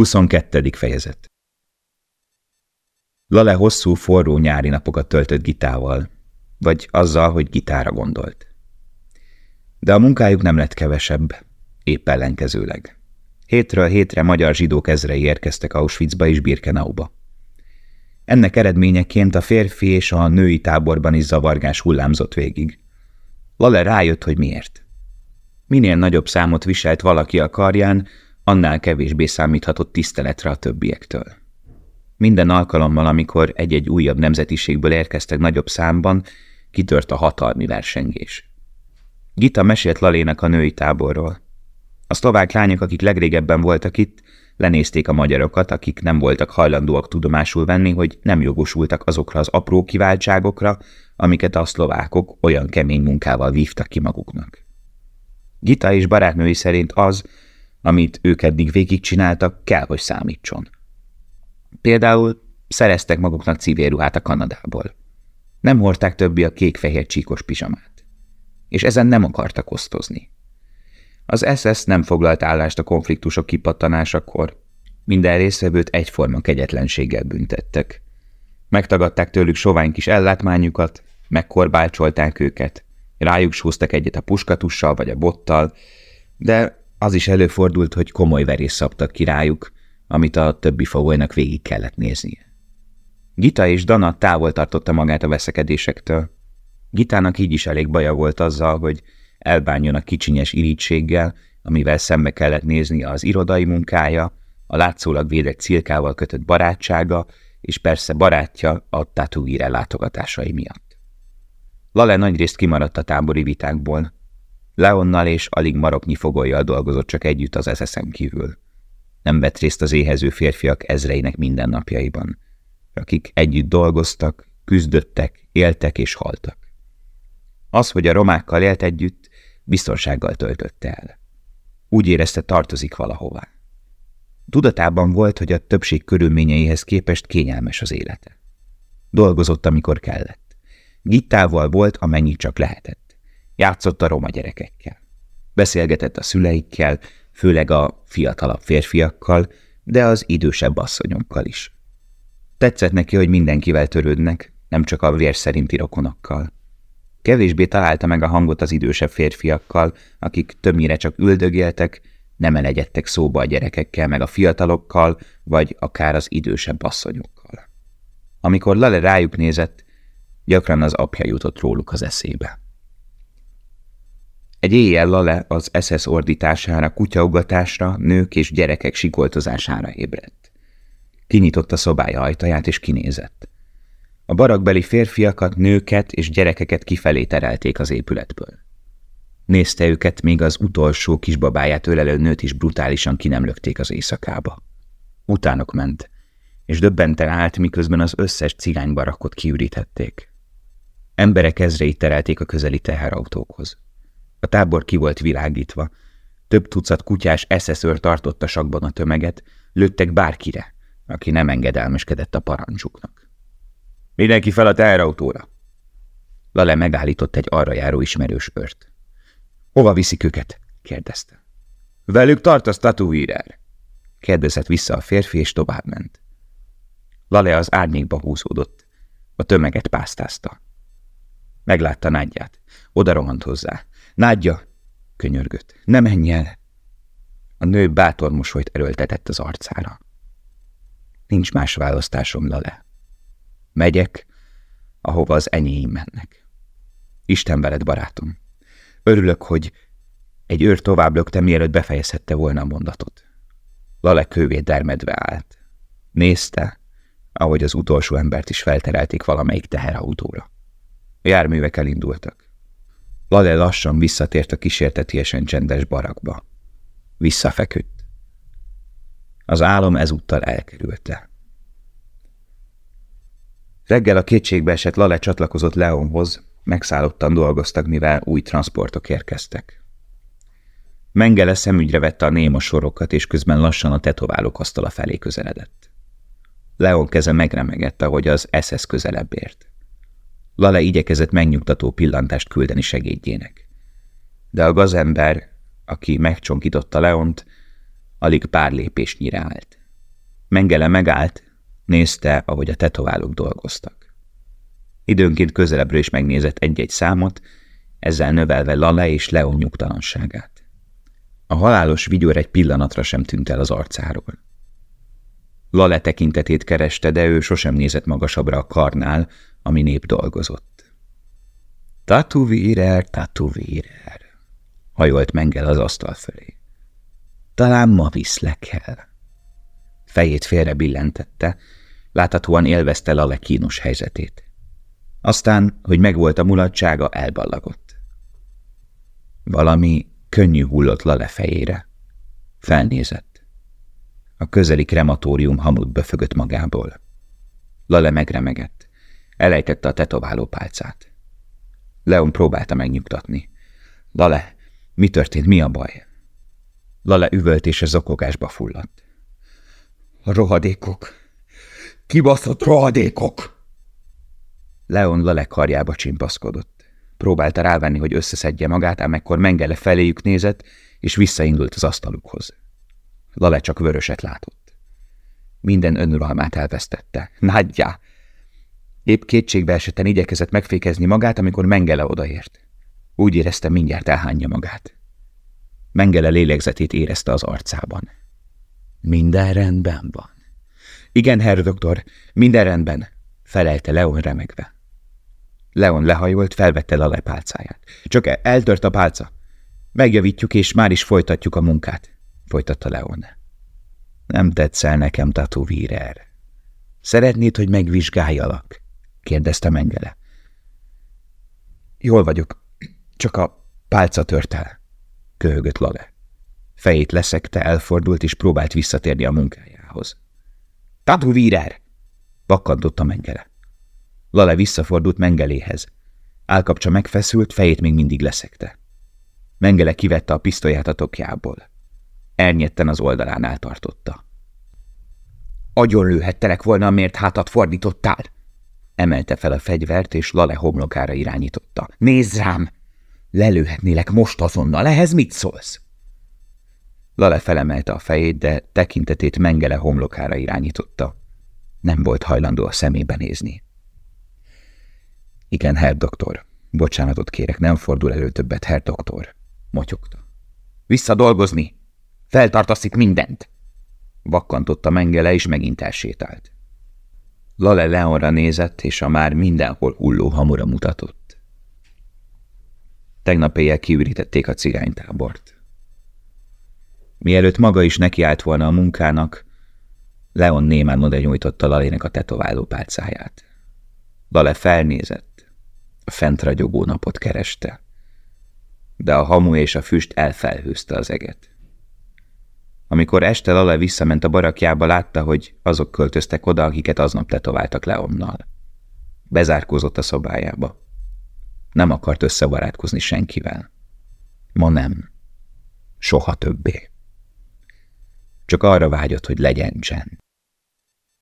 22. fejezet Lale hosszú, forró nyári napokat töltött gitával, vagy azzal, hogy gitára gondolt. De a munkájuk nem lett kevesebb, épp ellenkezőleg. Hétről hétre magyar zsidók ezrei érkeztek Auschwitzba és Birkenauba. Ennek eredményeként a férfi és a női táborban is zavargás hullámzott végig. Lale rájött, hogy miért. Minél nagyobb számot viselt valaki a karján, annál kevésbé számíthatott tiszteletre a többiektől. Minden alkalommal, amikor egy-egy újabb nemzetiségből érkeztek nagyobb számban, kitört a hatalmi versengés. Gita mesélt Lalénak a női táborról. A szlovák lányok, akik legrégebben voltak itt, lenézték a magyarokat, akik nem voltak hajlandóak tudomásul venni, hogy nem jogosultak azokra az apró kiváltságokra, amiket a szlovákok olyan kemény munkával vívtak ki maguknak. Gita és barátnői szerint az, amit ők eddig végigcsináltak, kell, hogy számítson. Például szereztek maguknak civilruhát a Kanadából. Nem hordták többi a kék-fehér csíkos pizsamát. És ezen nem akartak osztozni. Az SS nem foglalt állást a konfliktusok kipattanásakor. Minden részvevőt egyforma kegyetlenséggel büntettek. Megtagadták tőlük sovány kis ellátmányukat, megkorbálcsolták őket, rájuk súztak egyet a puskatussal vagy a bottal, de az is előfordult, hogy komoly verés szabtak ki rájuk, amit a többi fogolynak végig kellett néznie. Gita és Dana távol tartotta magát a veszekedésektől. Gitának így is elég baja volt azzal, hogy elbánjon a kicsinyes irítséggel, amivel szembe kellett nézni az irodai munkája, a látszólag védett cilkával kötött barátsága, és persze barátja a Tatuire látogatásai miatt. Lale nagyrészt kimaradt a tábori vitákból, Leonnal és alig maroknyi fogolyjal dolgozott csak együtt az eszeszem kívül. Nem vett részt az éhező férfiak ezreinek mindennapjaiban, akik együtt dolgoztak, küzdöttek, éltek és haltak. Az, hogy a romákkal élt együtt, biztonsággal töltötte el. Úgy érezte, tartozik valahová. Tudatában volt, hogy a többség körülményeihez képest kényelmes az élete. Dolgozott, amikor kellett. Gittával volt, amennyit csak lehetett. Játszott a roma gyerekekkel. Beszélgetett a szüleikkel, főleg a fiatalabb férfiakkal, de az idősebb asszonyokkal is. Tetszett neki, hogy mindenkivel törődnek, nem csak a vér szerinti rokonokkal. Kevésbé találta meg a hangot az idősebb férfiakkal, akik többnyire csak üldögéltek, nem elegyedtek szóba a gyerekekkel, meg a fiatalokkal, vagy akár az idősebb asszonyokkal. Amikor Lale rájuk nézett, gyakran az apja jutott róluk az eszébe. Egy éjjel Lale az SS ordítására, kutyaugatásra, nők és gyerekek sikoltozására ébredt. Kinyitotta szobája ajtaját és kinézett. A barakbeli férfiakat, nőket és gyerekeket kifelé terelték az épületből. Nézte őket, míg az utolsó kisbabáját ölelő nőt is brutálisan ki nem lökték az éjszakába. Utánok ment, és döbbenten állt, miközben az összes cigánybarakot kiürítették. Emberek ezreit terelték a közeli teherautókhoz. A tábor ki volt világítva. Több tucat kutyás eszeszőr tartotta sakban a tömeget, lőttek bárkire, aki nem engedelmeskedett a parancsuknak. Mindenki fel a teherautóra! Lale megállított egy arra járó ismerős őrt. Hova viszik őket? kérdezte. Velük tartasz tatuírer? kérdezett vissza a férfi, és továbbment. Lale az árnyékba húzódott. A tömeget pásztázta. Meglátta nagyját. Oda rohant hozzá. Nádja, könyörgött, ne menj el! A nő bátor mosolyt erőltetett az arcára. Nincs más választásom, Lale. Megyek, ahova az enyéim mennek. Isten veled, barátom. Örülök, hogy egy őr tovább lökte, mielőtt befejezhette volna a mondatot. Lale kővé dermedve állt. Nézte, ahogy az utolsó embert is felterelték valamelyik teherautóra. A járművek elindultak. Lale lassan visszatért a kísértetiesen csendes barakba. Visszafeküdt. Az álom ezúttal elkerülte. Reggel a kétségbe esett Lale csatlakozott Leonhoz, megszállottan dolgoztak, mivel új transportok érkeztek. Mengele szemügyre vette a néma sorokat, és közben lassan a tetoválók asztala felé közeledett. Leon keze megremegett, ahogy az SS közelebb ért. Lale igyekezett megnyugtató pillantást küldeni segédjének. De a gazember, aki megcsonkította Leont, alig pár lépésnyire állt. Mengele megállt, nézte, ahogy a tetoválók dolgoztak. Időnként közelebbről is megnézett egy-egy számot, ezzel növelve Lale és Leon nyugtalanságát. A halálos vigyor egy pillanatra sem tűnt el az arcáról. Lale tekintetét kereste, de ő sosem nézett magasabbra a karnál, ami nép dolgozott. Tatuvírer, tatuvírer, hajolt Mengel az asztal fölé. Talán ma viszlek el. Fejét félre billentette, láthatóan élvezte Lale kínos helyzetét. Aztán, hogy megvolt a mulatsága, elballagott. Valami könnyű hullott Lale fejére. Felnézett. A közeli krematórium hamut befögött magából. Lale megremegett. Elejtette a tetováló pálcát. Leon próbálta megnyugtatni. Lale, mi történt, mi a baj? Lale üvöltése zokogásba fulladt. A rohadékok! Kibaszott rohadékok! Leon Lale karjába csimpaszkodott. Próbálta rávenni, hogy összeszedje magát, ám ekkor Mengele feléjük nézett, és visszaindult az asztalukhoz. Lale csak vöröset látott. Minden önuralmát elvesztette. Nagyjá! Épp kétségbe esetten igyekezett megfékezni magát, amikor Mengele odaért. Úgy érezte, mindjárt elhányja magát. Mengele lélegzetét érezte az arcában. Minden rendben van. Igen, herr doktor, minden rendben, felelte Leon remegve. Leon lehajolt, felvette a lepálcáját. Csak eltört a pálca. Megjavítjuk, és már is folytatjuk a munkát, folytatta Leon. Nem tetszel nekem, tatuvírer. Szeretnéd, hogy megvizsgáljalak? Kérdezte Mengele. Jól vagyok, csak a pálca tört el, köhögött Lale. Fejét leszekte, elfordult, és próbált visszatérni a munkájához. Tatuvírer! bakkantott a Mengele. Lale visszafordult Mengeléhez. Álkapcsa megfeszült, fejét még mindig leszekte. Mengele kivette a pisztolyát a tokjából. Ernyetten az oldalánál tartotta. Agyon lőhettelek volna, miért hátat fordítottál? Emelte fel a fegyvert, és Lale homlokára irányította. Nézz rám! Lelőhetnélek most azonnal, ehhez mit szólsz? Lale felemelte a fejét, de tekintetét Mengele homlokára irányította. Nem volt hajlandó a szemébe nézni. Igen, herr doktor. Bocsánatot kérek, nem fordul elő többet, herr doktor. Motyogta. Vissza dolgozni! Feltartaszik mindent! Vakkantotta Mengele, és megint elsétált. Lale Leonra nézett, és a már mindenhol hulló hamura mutatott. Tegnap éjjel kiürítették a cigánytábort. Mielőtt maga is nekiállt volna a munkának, Leon némán oda nyújtotta Lalének a tetováló pálcáját. Lale felnézett, a fent ragyogó napot kereste, de a hamu és a füst elfelhőzte az eget. Amikor este Lale visszament a barakjába, látta, hogy azok költöztek oda, akiket aznap tetováltak Leonnal. Bezárkózott a szobájába. Nem akart összebarátkozni senkivel. Ma nem. Soha többé. Csak arra vágyott, hogy legyen csend.